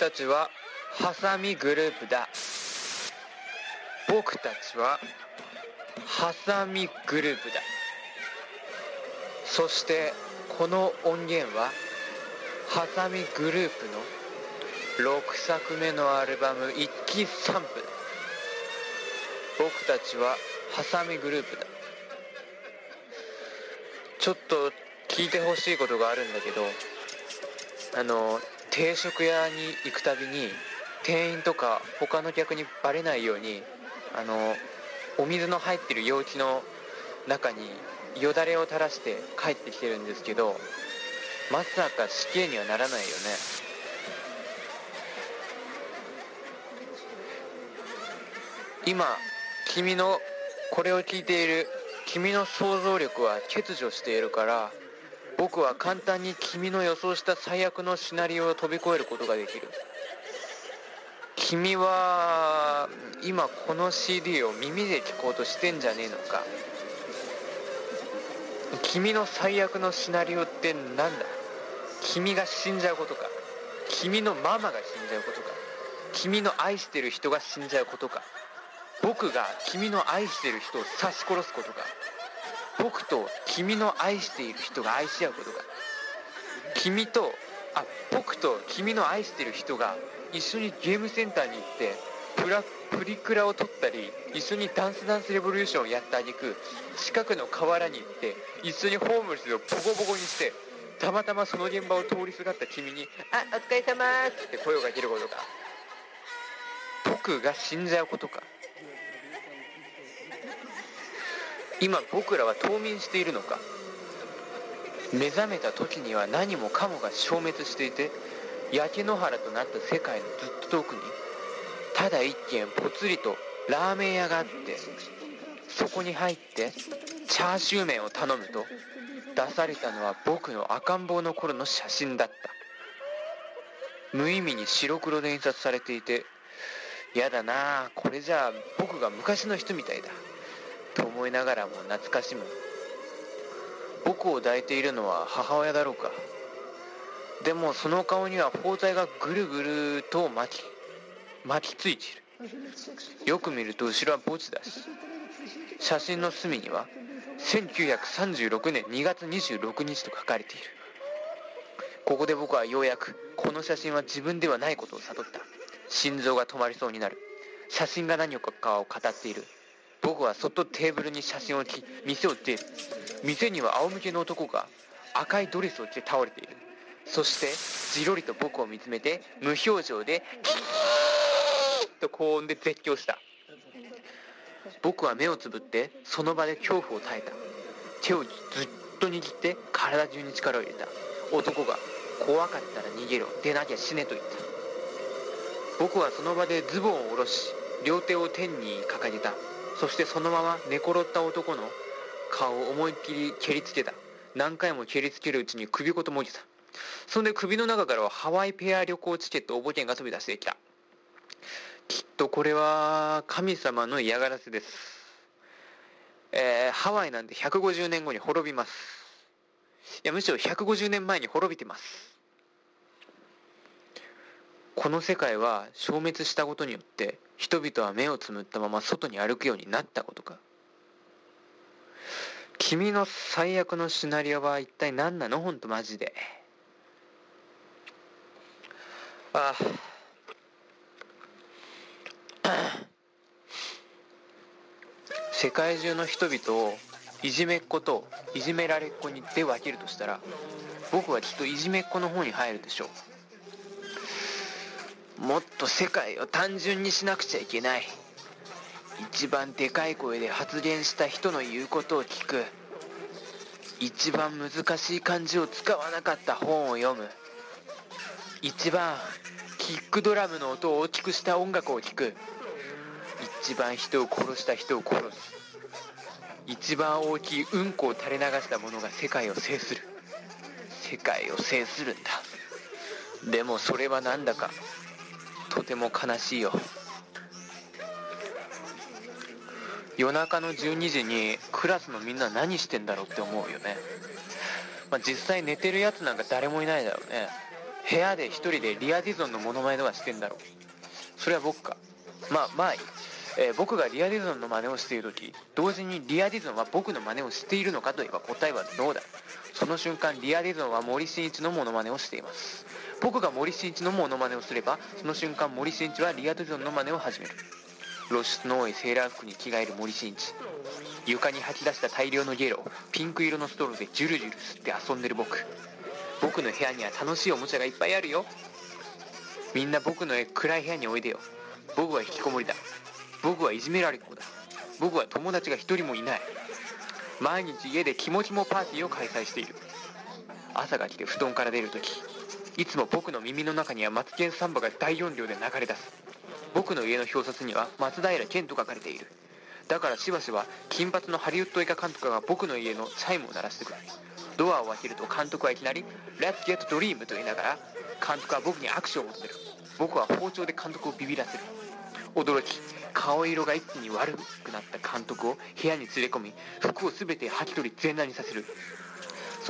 たちはハサミグループだ。僕たちはハサミグループだ。そしてこの音源はハサミグループの6作目のアルバム一期サンプル僕たちはハサミグループだ。ちょっと聞いてほしいことがあるんだけどあの定食屋に行くたびに店員とか他の客にバレないようにあのお水の入ってる容器の中によだれを垂らして帰ってきてるんですけどまさか死刑にはならないよね。今君のこれを聞いている君の想像力は欠如しているから僕は簡単に君の予想した最悪のシナリオを飛び越えることができる。君は今この CD を耳で聴こうとしてんじゃねえのか。君の最悪のシナリオって何だ。君が死んじゃうことか。君のママが死んじゃうことか。君の愛してる人が死んじゃうことか。僕が君の愛してる人を刺し殺すことか。僕と君の愛している人が愛し合うことか君とあ僕と君の愛してる人が一緒にゲームセンターに行ってプラプリクラを撮ったり一緒にダンスダンスレボリューションをやったあげく近くの河原に行って一緒にホームレスをボコボコにしてたまたまその現場を通りすがった君に「あお疲れ様って声をかけることか僕が死んじゃうことか。今僕らは冬眠しているのか？目覚めた時には何もかもが消滅していて焼け野原となった世界のずっと遠くにただ一軒ぽつりとラーメン屋があってそこに入ってチャーシュー麺を頼むと出されたのは僕の赤ん坊の頃の写真だった。無意味に白黒で印刷されていてやだなあこれじゃあ僕が昔の人みたいだ。と思いながらも懐かしむ。僕を抱いているのは母親だろうか。でもその顔には包帯がぐるぐると巻き巻きついている。よく見ると後ろは墓地だし写真の隅には1936年2月26日と書かれている。ここで僕はようやくこの写真は自分ではないことを悟った。心臓が止まりそうになる。写真が何かを語っている。僕はそっとテーブルに写真を置き店を出る店には仰向けの男が赤いドレスを着て倒れている。そしてじろりと僕を見つめて無表情でキーと高音で絶叫した。僕は目をつぶってその場で恐怖を耐えた。手をずっと握って体中に力を入れた。男が怖かったら逃げろ出なきゃ死ねと言った。僕はその場でズボンを下ろし両手を天に掲げた。そしてそのまま寝転った男の顔を思いっきり蹴りつけた。何回も蹴りつけるうちに首ごともげた。そんで首の中からはハワイペア旅行チケット応募券が飛び出してきた。きっとこれは神様の嫌がらせです。えー、ハワイなんて150年後に滅びます。いやむしろ150年前に滅びてます。この世界は消滅したことによって人々は目をつむったまま外に歩くようになったことか。君の最悪のシナリオは一体何なの？ほんとマジで。あ。あ世界中の人々をいじめっ子といじめられっ子にで分けるとしたら僕はきっといじめっ子の方に入るでしょう。もっと世界を単純にしなくちゃいけない。一番でかい声で発言した人の言うことを聞く。一番難しい漢字を使わなかった本を読む。一番キックドラムの音を大きくした音楽を聴く。一番人を殺した人を殺す。一番大きいうんこを垂れ流した者が世界を制する。世界を制するんだ。でもそれはなんだか。とても悲しいよ。夜中の12時にクラスのみんな何してんだろうって思うよね、まあ、実際寝てるやつなんか誰もいないだろうね。部屋で一人でリアディゾンのモノマネはしてんだろう。それは僕か。まあまあいい、えー、僕がリアディゾンの真似をしている時同時にリアディゾンは僕の真似をしているのかといえば答えはノーだ。その瞬間リアディゾンは森進一のモノマネをしています。僕が森進一のモノマネをすればその瞬間森進一はリアディゾンの真似を始める。露出の多いセーラー服に着替える森進一。床に吐き出した大量のゲロをピンク色のストローでジュルジュル吸って遊んでる僕。僕の部屋には楽しいおもちゃがいっぱいあるよ。みんな僕の暗い部屋においでよ。僕は引きこもりだ。僕はいじめられっ子だ。僕は友達が一人もいない。毎日家で気持ちもパーティーを開催している。朝が来て布団から出るときいつも僕の耳の中にはマツケンサンバが大音量で流れ出す。僕の家の表札には松平健と書かれている。だからしばしば金髪のハリウッド映画監督が僕の家のチャイムを鳴らしてくるドアを開けると監督はいきなり「Let's get dream」と言いながら監督は僕に握手を求める。僕は包丁で監督をビビらせる。驚き顔色が一気に悪くなった監督を部屋に連れ込み服を全て履き取り全裸にさせる。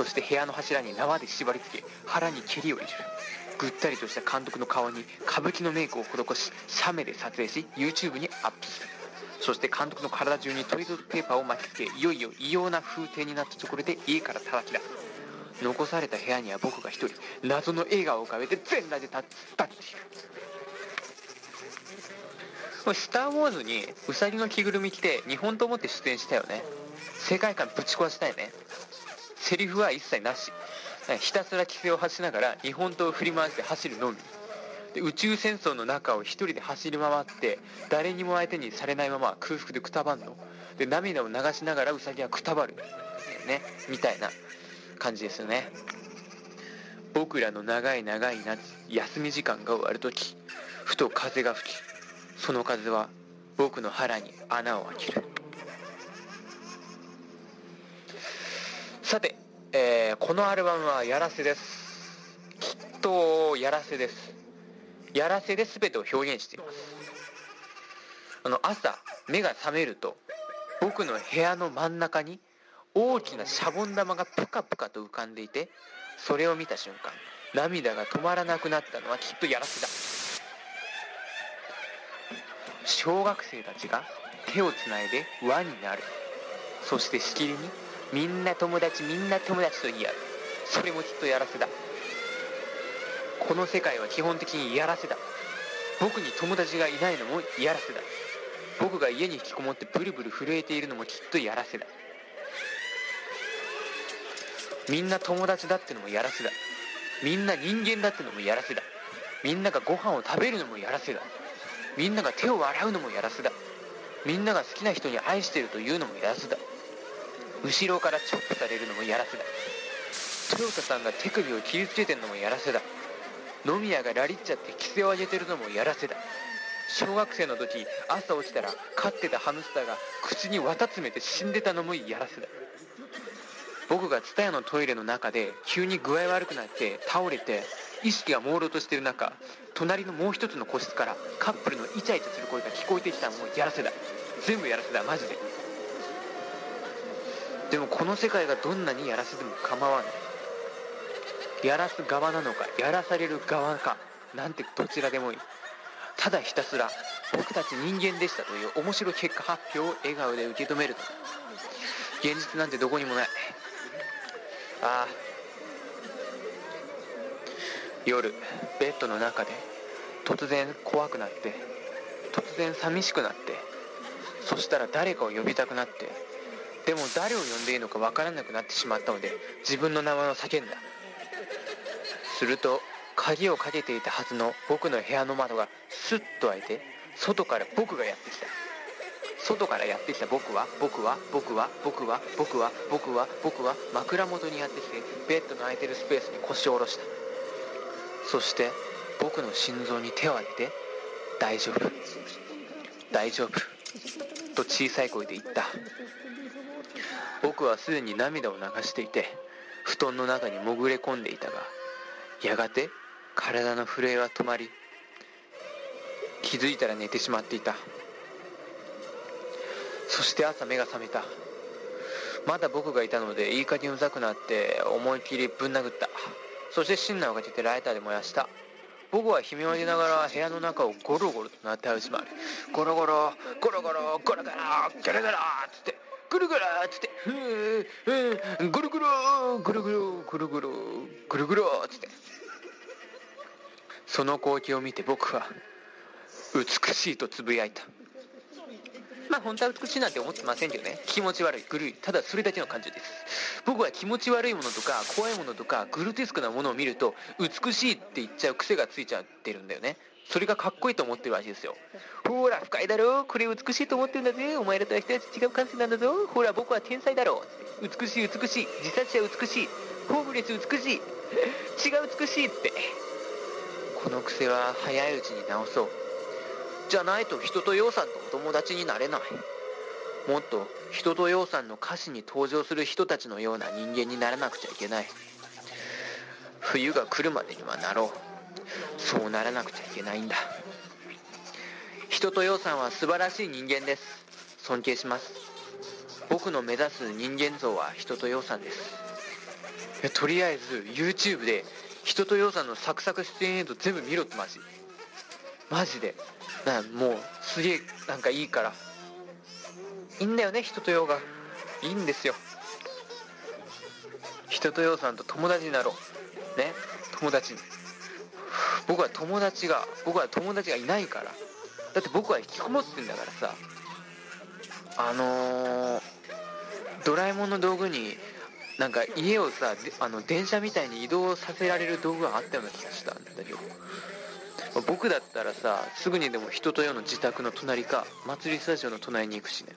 そして部屋の柱に縄で縛り付け腹に蹴りを入れる。ぐったりとした監督の顔に歌舞伎のメイクを施し写メで撮影し YouTube にアップするそして監督の体中にトイレットペーパーを巻きつけいよいよ異様な風景になったところで家からたたき出す残された部屋には僕が一人謎の笑顔を浮かべて全裸で立っているスター・ウォーズにウサギの着ぐるみ着て日本と思って出演したよね。世界観ぶち壊したいね。セリフは一切なし。ひたすら規制を発しながら日本刀を振り回して走るのみ。で宇宙戦争の中を一人で走り回って誰にも相手にされないまま空腹でくたばんの。で涙を流しながらウサギはくたばる。ねみたいな感じですよね。僕らの長い長い夏休み時間が終わる時ふと風が吹きその風は僕の腹に穴を開ける。さて、えー、このアルバムはやらせです。きっとやらせです。やらせで全てを表現しています。あの朝目が覚めると僕の部屋の真ん中に大きなシャボン玉がプカプカと浮かんでいてそれを見た瞬間涙が止まらなくなったのはきっとやらせだ。小学生たちが手をつないで輪になる。そしてしきりにみんな友達みんな友達と言い合う。それもきっとやらせだ。この世界は基本的にやらせだ。僕に友達がいないのもやらせだ。僕が家に引きこもってブルブル震えているのもきっとやらせだ。みんな友達だってのもやらせだ。みんな人間だってのもやらせだ。みんながご飯を食べるのもやらせだ。みんなが手を洗うのもやらせだ。みんなが好きな人に愛してるというのもやらせだ。後ろからチョップされるのもやらせだ。トヨタさんが手首を切りつけてるのもやらせだ。飲み屋がラリっちゃって規制を上げてるのもやらせだ。小学生の時朝起きたら飼ってたハムスターが口に綿詰めて死んでたのもやらせだ。僕が蔦屋のトイレの中で急に具合悪くなって倒れて意識が朦朧としてる中隣のもう一つの個室からカップルのイチャイチャする声が聞こえてきたのもやらせだ。全部やらせだマジで。でもこの世界がどんなにやらせでも構わない。やらす側なのかやらされる側かなんてどちらでもいい。ただひたすら僕たち人間でしたという面白い結果発表を笑顔で受け止めると。現実なんてどこにもない。ああ。夜ベッドの中で突然怖くなって突然寂しくなってそしたら誰かを呼びたくなってでも誰を呼んでいいのか分からなくなってしまったので自分の名前を叫んだ。すると鍵をかけていたはずの僕の部屋の窓がスッと開いて外から僕がやってきた。外からやってきた僕は僕は僕は僕は僕は僕は僕は枕元にやってきてベッドの空いてるスペースに腰を下ろした。そして僕の心臓に手を当てて「大丈夫。大丈夫」と小さい声で言った。僕はすでに涙を流していて布団の中に潜れ込んでいたがやがて体の震えは止まり気づいたら寝てしまっていた。そして朝目が覚めた。まだ僕がいたのでいい加減うざくなって思い切りぶん殴った。そしてシンナーをかけてライターで燃やした。僕は悲鳴を上げながら部屋の中をゴロゴロとなって歩き回るゴロゴロゴロゴロゴロゴロゴロゴロっつってぐるぐるっつってふーぐるぐるぐるぐるぐるぐるぐるぐるっつって。その光景を見て僕は美しいとつぶやいた。まあ本当は美しいなんて思ってませんけどね。気持ち悪いぐるい。ただそれだけの感情です。僕は気持ち悪いものとか怖いものとかグルテスクなものを見ると美しいって言っちゃう癖がついちゃってるんだよね。それがかっこいいと思ってるらしいですよ。ほら深いだろ？これ美しいと思ってるんだぜ。お前らとは一つ違う感性なんだぞ。ほら僕は天才だろ。美しい美しい。自殺者美しい。ホームレス美しい。違う美しいって。この癖は早いうちに直そう。じゃないと人と洋さんとお友達になれない。もっと人と洋さんの歌詞に登場する人たちのような人間にならなくちゃいけない。冬が来るまでにはなろう。そうならなくちゃいけないんだ。人と洋さんは素晴らしい人間です。尊敬します。僕の目指す人間像は人と洋さんです。とりあえず YouTube で人と洋さんのサクサク出演映像全部見ろってマジ。マジで。なもうすげえなんかいいから。いいんだよね人とようが。いいんですよ。人とようさんと友達になろう。ね？友達に。僕は友達が僕は友達がいないから。だって僕は引きこもってんだからさ。あのー、ドラえもんの道具になんか家をさあの電車みたいに移動させられる道具があったような気がしたんだけど。僕だったらさすぐにでも人と世の自宅の隣か祭りスタジオの隣に行くしね。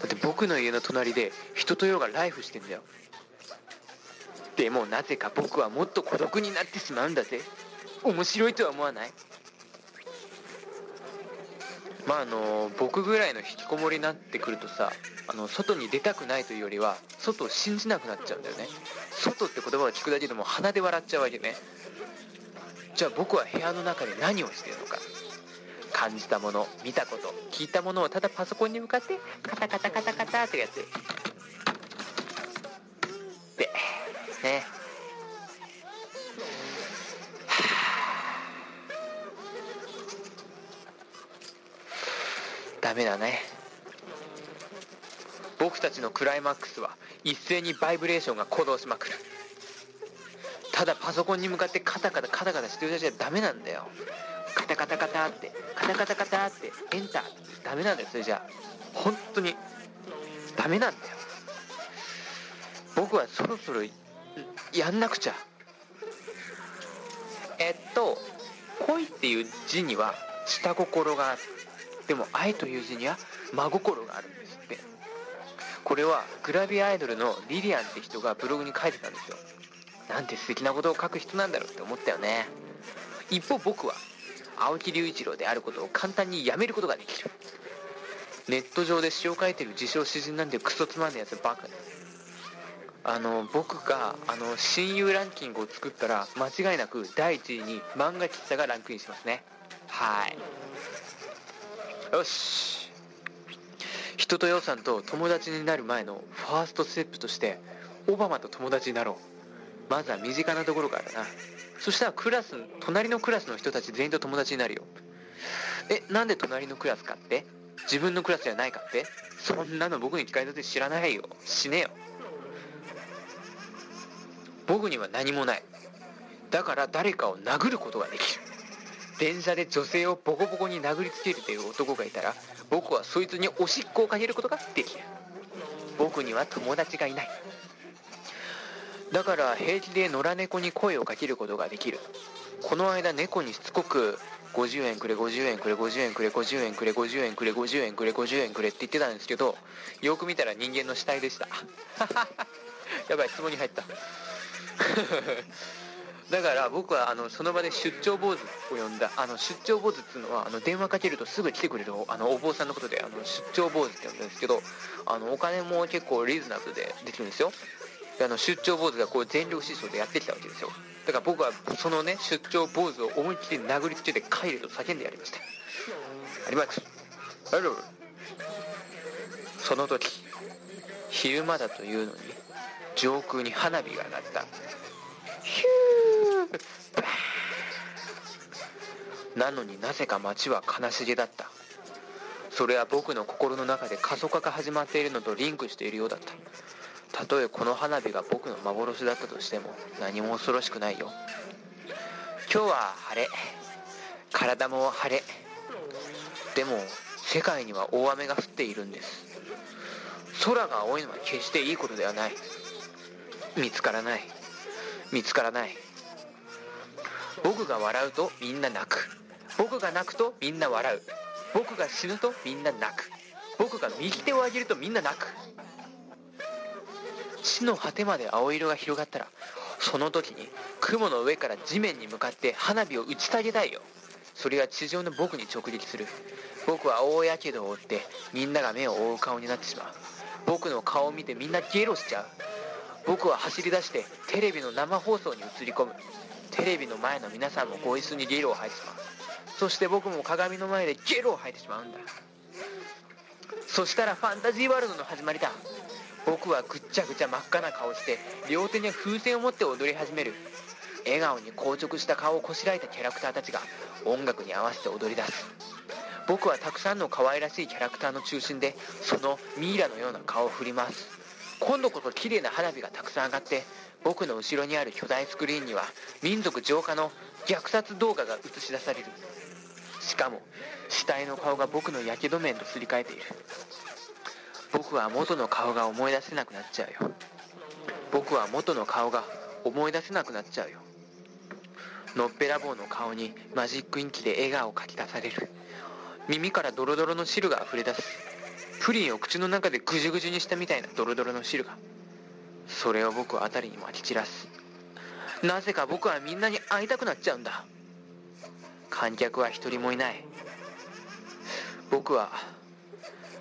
だって僕の家の隣で人と世がライフしてんだよ。でもなぜか僕はもっと孤独になってしまうんだぜ。面白いとは思わない？まああの僕ぐらいの引きこもりになってくるとさあの外に出たくないというよりは外を信じなくなっちゃうんだよね。外って言葉を聞くだけでも鼻で笑っちゃうわけね。じゃあ僕は部屋の中で何をしてるのか？感じたもの見たこと聞いたものをただパソコンに向かってカタカタカタカタってやって。でね。ダメだね。僕たちのクライマックスは一斉にバイブレーションが行動しまくる。ただパソコンに向かってカタカタカタカタしてるだけじゃダメなんだよ。カタカタカタってカタカタカタってエンター。ダメなんだよ。それじゃあ本当にダメなんだよ。僕はそろそろやんなくちゃ。えっと恋っていう字には下心がある。でも愛という字には真心があるんですって。これはグラビアアイドルのリリアンって人がブログに書いてたんですよ。なんて素敵なことを書く人なんだろうって思ったよね。一方僕は青木隆一郎であることを簡単にやめることができる。ネット上で詩を書いてる自称詩人なんてクソつまんねえやつばっかですあの僕があの親友ランキングを作ったら間違いなく第1位に漫画喫茶がランクインしますね。はい。よし。人と予算と友達になる前のファーストステップとしてオバマと友達になろう。まずは身近なところからな。そしたらクラス隣のクラスの人たち全員と友達になるよ。えなんで隣のクラスかって？自分のクラスじゃないかって？そんなの僕に聞かれたって知らないよ。死ねよ。僕には何もない。だから誰かを殴ることができる。電車で女性をボコボコに殴りつけるという男がいたら僕はそいつにおしっこをかけることができる。僕には友達がいない。だから平気で野良猫に声をかけることができる。この間猫にしつこく50円くれ50円くれ50円くれ50円くれ50円くれ50円くれ50円くれって言ってたんですけどよく見たら人間の死体でした。やばい質問に入った。だから僕はあのその場で出張坊主を呼んだ。あの出張坊主っていうのはあの電話かけるとすぐ来てくれるあのお坊さんのことであの出張坊主って呼んだんですけどあのお金も結構リーズナブルでできるんですよ。であの出張坊主がこう全力疾走でやってきたわけですよ。だから僕はそのね出張坊主を思いっきり殴りつけて帰れと叫んでやりました。あります。あるその時昼間だというのに上空に花火が上がった。ヒュー。なのになぜか街は悲しげだった。それは僕の心の中で過疎化が始まっているのとリンクしているようだった。たとえこの花火が僕の幻だったとしても何も恐ろしくないよ。今日は晴れ。体も晴れ。でも世界には大雨が降っているんです。空が青いのは決していいことではない。見つからない。見つからない。僕が笑うとみんな泣く。僕が泣くとみんな笑う。僕が死ぬとみんな泣く。僕が右手を上げるとみんな泣く。地の果てまで青色が広がったらその時に雲の上から地面に向かって花火を打ち下げたいよ。それは地上の僕に直撃する。僕は大やけどを負ってみんなが目を覆う顔になってしまう。僕の顔を見てみんなゲロしちゃう。僕は走り出してテレビの生放送に映り込む。テレビの前の皆さんもご一緒にゲロを吐いてしまう。そして僕も鏡の前でゲロを吐いてしまうんだ。そしたらファンタジーワールドの始まりだ。僕はぐっちゃぐちゃ真っ赤な顔して両手に風船を持って踊り始める。笑顔に硬直した顔をこしらえたキャラクターたちが音楽に合わせて踊り出す。僕はたくさんの可愛らしいキャラクターの中心でそのミイラのような顔を振ります。今度こそ綺麗な花火がたくさん上がって僕の後ろにある巨大スクリーンには民族浄化の虐殺動画が映し出される。しかも死体の顔が僕のやけど面とすり替えている。僕は元の顔が思い出せなくなっちゃうよ。僕は元の顔が思い出せなくなっちゃうよ。のっぺらぼうの顔にマジックインキで笑顔をかき出される。耳からドロドロの汁が溢れ出す。プリンを口の中でぐじゅぐじゅにしたみたいなドロドロの汁が。それを僕は辺りにまき散らす。なぜか僕はみんなに会いたくなっちゃうんだ。観客は一人もいない。僕は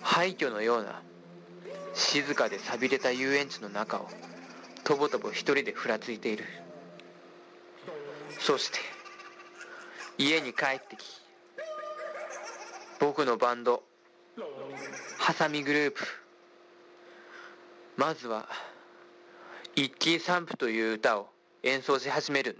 廃墟のような静かで寂れた遊園地の中をとぼとぼ一人でふらついている。そして家に帰ってき僕のバンドハサミグループ。まずは「一気散布」という歌を演奏し始める。